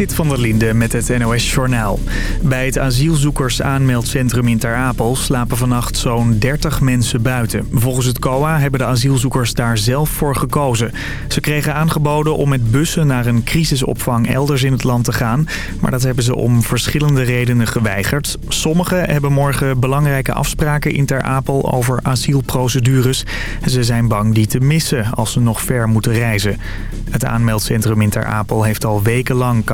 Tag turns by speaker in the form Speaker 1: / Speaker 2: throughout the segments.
Speaker 1: Zit van der Linde met het NOS-journaal. Bij het asielzoekers-aanmeldcentrum in Ter Apel slapen vannacht zo'n 30 mensen buiten. Volgens het COA hebben de asielzoekers daar zelf voor gekozen. Ze kregen aangeboden om met bussen naar een crisisopvang elders in het land te gaan. Maar dat hebben ze om verschillende redenen geweigerd. Sommigen hebben morgen belangrijke afspraken in Ter Apel over asielprocedures. Ze zijn bang die te missen als ze nog ver moeten reizen. Het aanmeldcentrum in Ter Apel heeft al wekenlang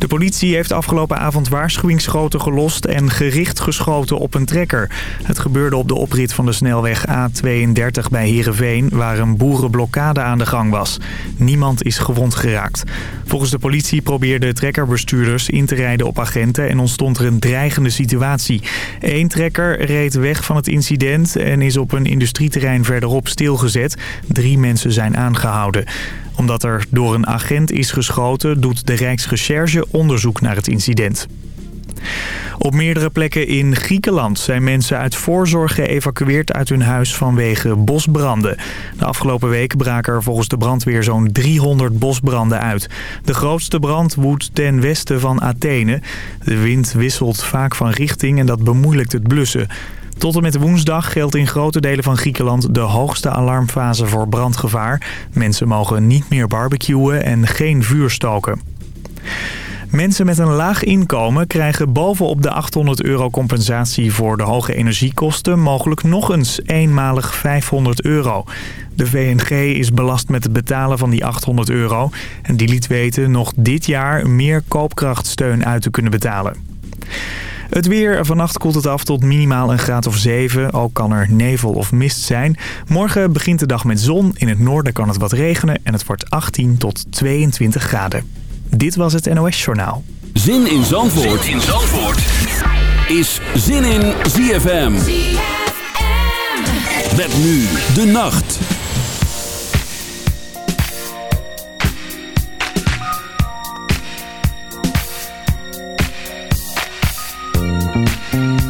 Speaker 1: De politie heeft afgelopen avond waarschuwingsschoten gelost en gericht geschoten op een trekker. Het gebeurde op de oprit van de snelweg A32 bij Heerenveen, waar een boerenblokkade aan de gang was. Niemand is gewond geraakt. Volgens de politie probeerden trekkerbestuurders in te rijden op agenten en ontstond er een dreigende situatie. Eén trekker reed weg van het incident en is op een industrieterrein verderop stilgezet. Drie mensen zijn aangehouden omdat er door een agent is geschoten, doet de Rijksrecherche onderzoek naar het incident. Op meerdere plekken in Griekenland zijn mensen uit voorzorg geëvacueerd uit hun huis vanwege bosbranden. De afgelopen week braken er volgens de brandweer zo'n 300 bosbranden uit. De grootste brand woedt ten westen van Athene. De wind wisselt vaak van richting en dat bemoeilijkt het blussen. Tot en met woensdag geldt in grote delen van Griekenland de hoogste alarmfase voor brandgevaar. Mensen mogen niet meer barbecuen en geen vuur stoken. Mensen met een laag inkomen krijgen bovenop de 800 euro compensatie voor de hoge energiekosten mogelijk nog eens eenmalig 500 euro. De VNG is belast met het betalen van die 800 euro en die liet weten nog dit jaar meer koopkrachtsteun uit te kunnen betalen. Het weer. Vannacht koelt het af tot minimaal een graad of 7. Ook kan er nevel of mist zijn. Morgen begint de dag met zon. In het noorden kan het wat regenen. En het wordt 18 tot 22 graden. Dit was het NOS Journaal.
Speaker 2: Zin in Zandvoort, zin in Zandvoort. is Zin in ZFM. ZFM. Met nu de nacht.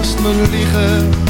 Speaker 3: naast me liggen.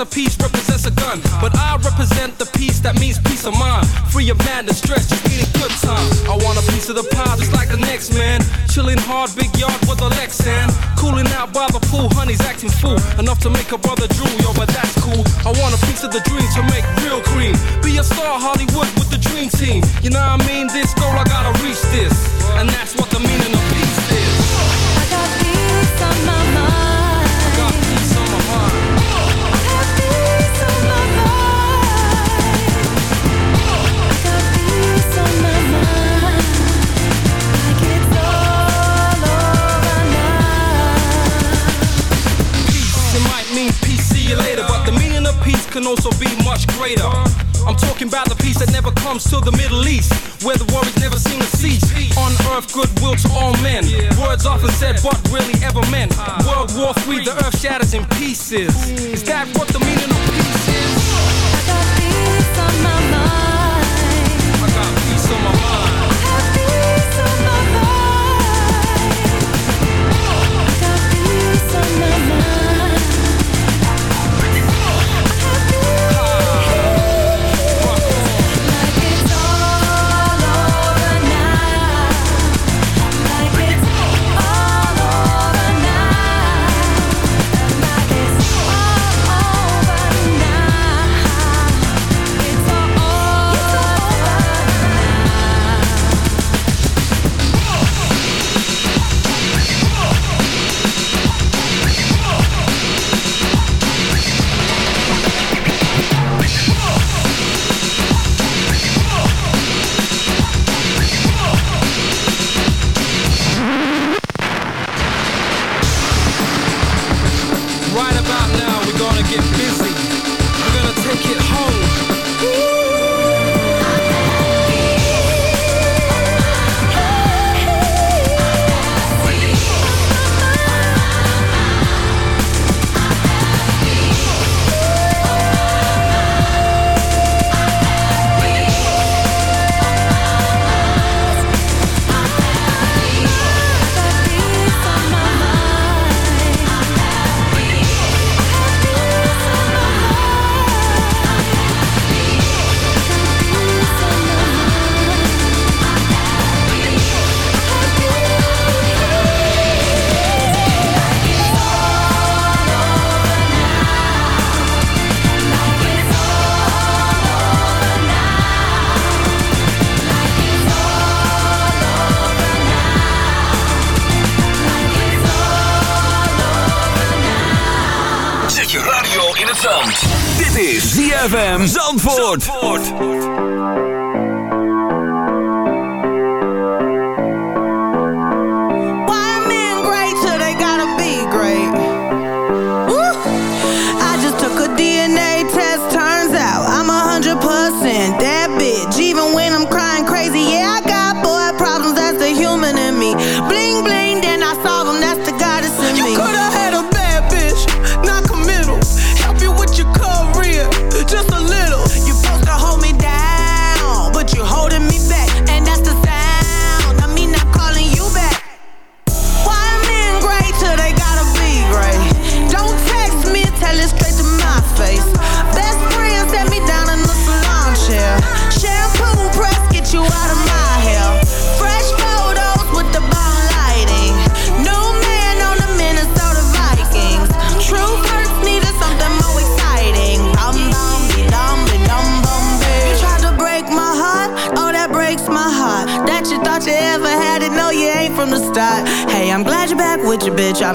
Speaker 4: a piece represents a gun, but I
Speaker 5: represent the peace that means peace of mind. Free of madness, stress, just need a good time. I want a piece of the pie just like the next man. Chilling hard, big yard with a Lexan. Cooling out by the pool, honey's acting fool. Enough to
Speaker 6: make a brother drool,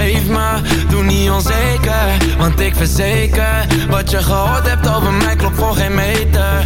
Speaker 6: vergeef me, doe niet onzeker Want ik verzeker, wat je gehoord hebt
Speaker 7: over mij. Klopt voor geen meter.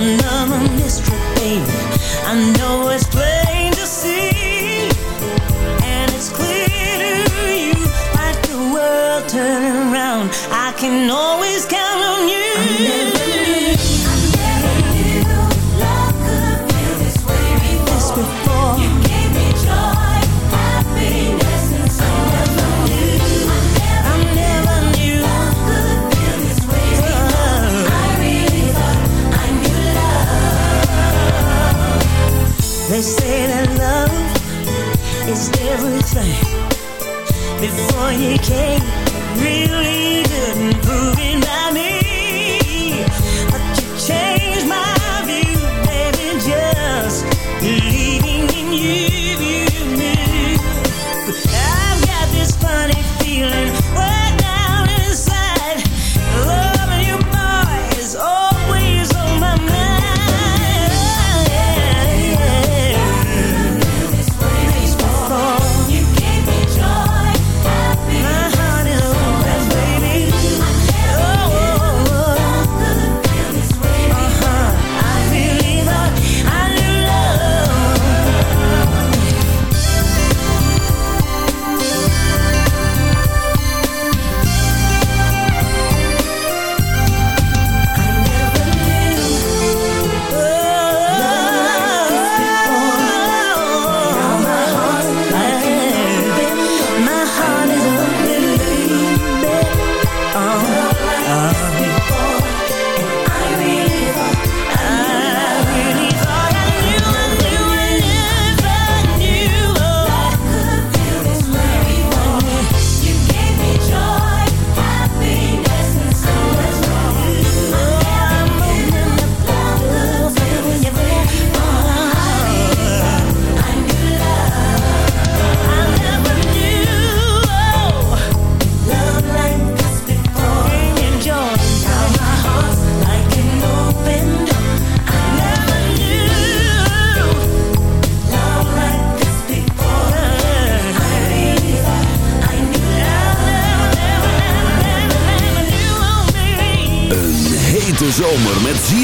Speaker 7: another you
Speaker 8: can't real